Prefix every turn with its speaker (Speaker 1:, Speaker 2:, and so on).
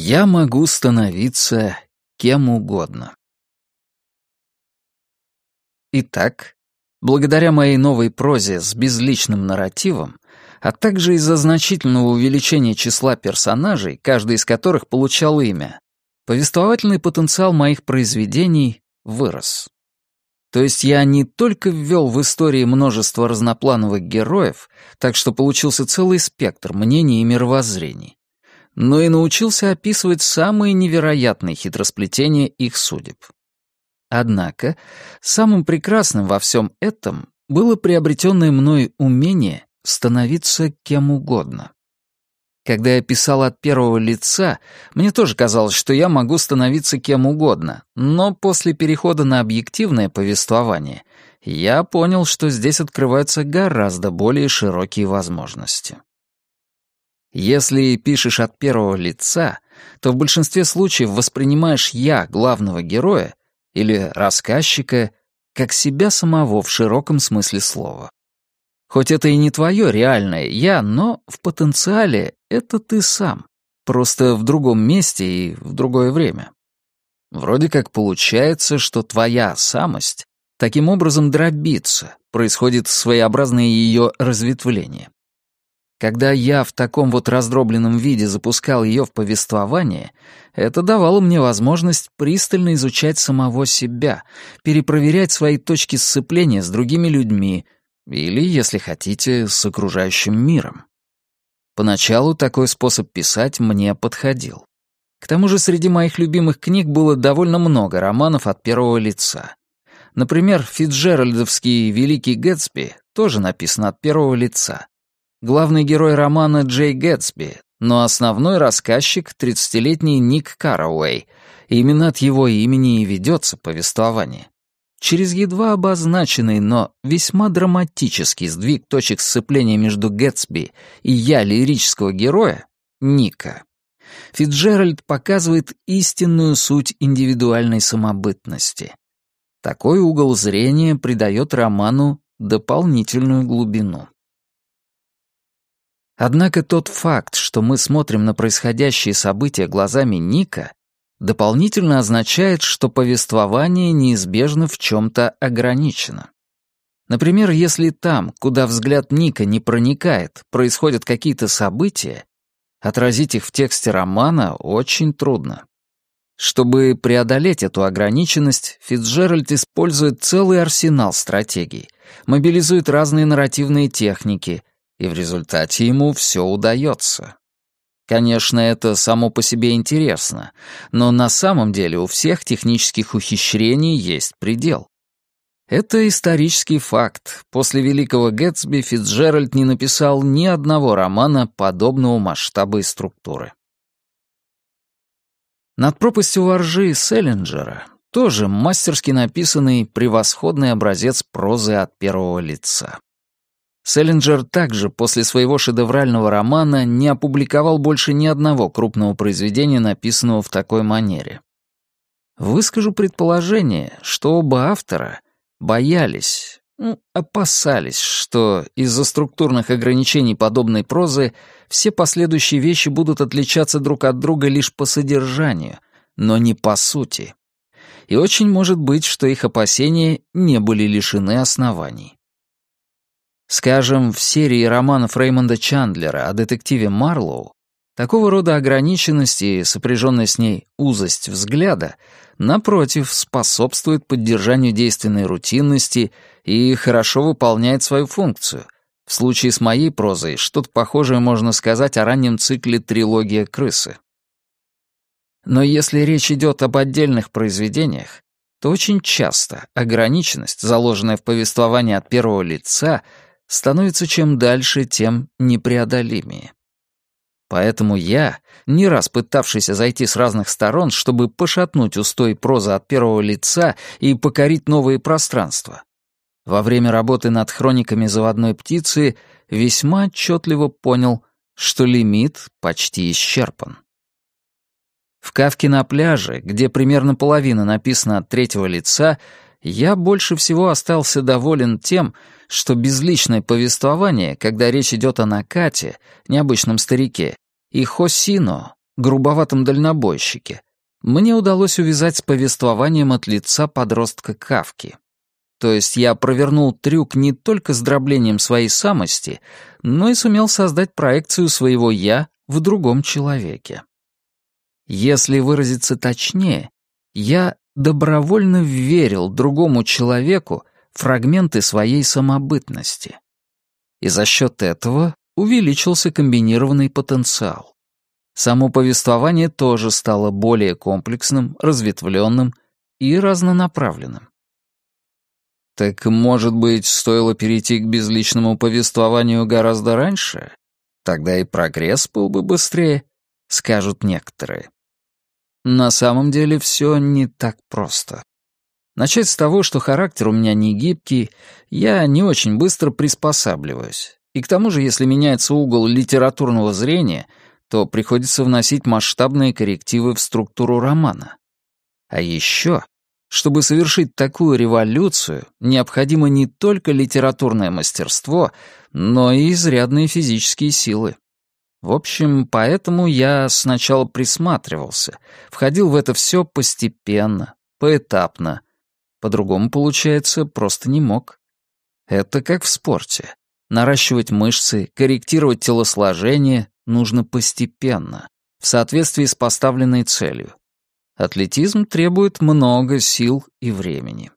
Speaker 1: Я могу становиться кем угодно. Итак, благодаря моей новой прозе с безличным нарративом, а также из-за значительного увеличения числа персонажей, каждый из которых получал имя, повествовательный потенциал моих произведений вырос. То есть я не только ввел в истории множество разноплановых героев, так что получился целый спектр мнений и мировоззрений, но и научился описывать самые невероятные хитросплетения их судеб. Однако, самым прекрасным во всем этом было приобретенное мной умение становиться кем угодно. Когда я писал от первого лица, мне тоже казалось, что я могу становиться кем угодно, но после перехода на объективное повествование я понял, что здесь открываются гораздо более широкие возможности. Если пишешь от первого лица, то в большинстве случаев воспринимаешь «я» главного героя или рассказчика как себя самого в широком смысле слова. Хоть это и не твое реальное «я», но в потенциале это ты сам, просто в другом месте и в другое время. Вроде как получается, что твоя самость таким образом дробится, происходит своеобразное ее разветвление. Когда я в таком вот раздробленном виде запускал ее в повествование, это давало мне возможность пристально изучать самого себя, перепроверять свои точки сцепления с другими людьми или, если хотите, с окружающим миром. Поначалу такой способ писать мне подходил. К тому же среди моих любимых книг было довольно много романов от первого лица. Например, Фитджеральдовский «Великий Гэтсби» тоже написан от первого лица. Главный герой романа Джей Гэтсби, но основной рассказчик — 30-летний Ник Карауэй. Именно от его имени и ведется повествование. Через едва обозначенный, но весьма драматический сдвиг точек сцепления между Гэтсби и я лирического героя, Ника, Фитджеральд показывает истинную суть индивидуальной самобытности. Такой угол зрения придает роману дополнительную глубину. Однако тот факт, что мы смотрим на происходящие события глазами Ника, дополнительно означает, что повествование неизбежно в чем-то ограничено. Например, если там, куда взгляд Ника не проникает, происходят какие-то события, отразить их в тексте романа очень трудно. Чтобы преодолеть эту ограниченность, Фитджеральд использует целый арсенал стратегий, мобилизует разные нарративные техники, и в результате ему все удается. Конечно, это само по себе интересно, но на самом деле у всех технических ухищрений есть предел. Это исторический факт. После «Великого Гэтсби» Фитцджеральд не написал ни одного романа подобного масштаба и структуры. «Над пропастью воржи» Селлинджера тоже мастерски написанный превосходный образец прозы от первого лица. Селлинджер также после своего шедеврального романа не опубликовал больше ни одного крупного произведения, написанного в такой манере. Выскажу предположение, что оба автора боялись, ну, опасались, что из-за структурных ограничений подобной прозы все последующие вещи будут отличаться друг от друга лишь по содержанию, но не по сути. И очень может быть, что их опасения не были лишены оснований. Скажем, в серии романов Реймонда Чандлера о детективе Марлоу такого рода ограниченность и сопряженная с ней узость взгляда, напротив, способствует поддержанию действенной рутинности и хорошо выполняет свою функцию. В случае с моей прозой что-то похожее можно сказать о раннем цикле «Трилогия крысы». Но если речь идет об отдельных произведениях, то очень часто ограниченность, заложенная в повествовании от первого лица — становится чем дальше, тем непреодолимее. Поэтому я, не раз пытавшийся зайти с разных сторон, чтобы пошатнуть устой прозы от первого лица и покорить новые пространства, во время работы над хрониками заводной птицы весьма отчетливо понял, что лимит почти исчерпан. В «Кавке на пляже», где примерно половина написана от третьего лица, я больше всего остался доволен тем, что безличное повествование, когда речь идет о Накате, необычном старике, и Хосино, грубоватом дальнобойщике, мне удалось увязать с повествованием от лица подростка Кавки. То есть я провернул трюк не только с дроблением своей самости, но и сумел создать проекцию своего «я» в другом человеке. Если выразиться точнее, я добровольно верил другому человеку фрагменты своей самобытности. И за счет этого увеличился комбинированный потенциал. Само повествование тоже стало более комплексным, разветвленным и разнонаправленным. Так, может быть, стоило перейти к безличному повествованию гораздо раньше? Тогда и прогресс был бы быстрее, скажут некоторые. На самом деле все не так просто. Начать с того, что характер у меня не гибкий, я не очень быстро приспосабливаюсь. И к тому же, если меняется угол литературного зрения — то приходится вносить масштабные коррективы в структуру романа. А еще, чтобы совершить такую революцию, необходимо не только литературное мастерство, но и изрядные физические силы. В общем, поэтому я сначала присматривался, входил в это все постепенно, поэтапно. По-другому, получается, просто не мог. Это как в спорте. Наращивать мышцы, корректировать телосложение, нужно постепенно, в соответствии с поставленной целью. Атлетизм требует много сил и времени.